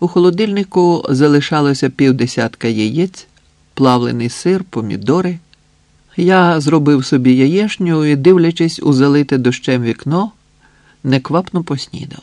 У холодильнику залишалося півдесятка яєць, плавлений сир, помідори. Я зробив собі яєшню і, дивлячись у залите дощем вікно, неквапно поснідав.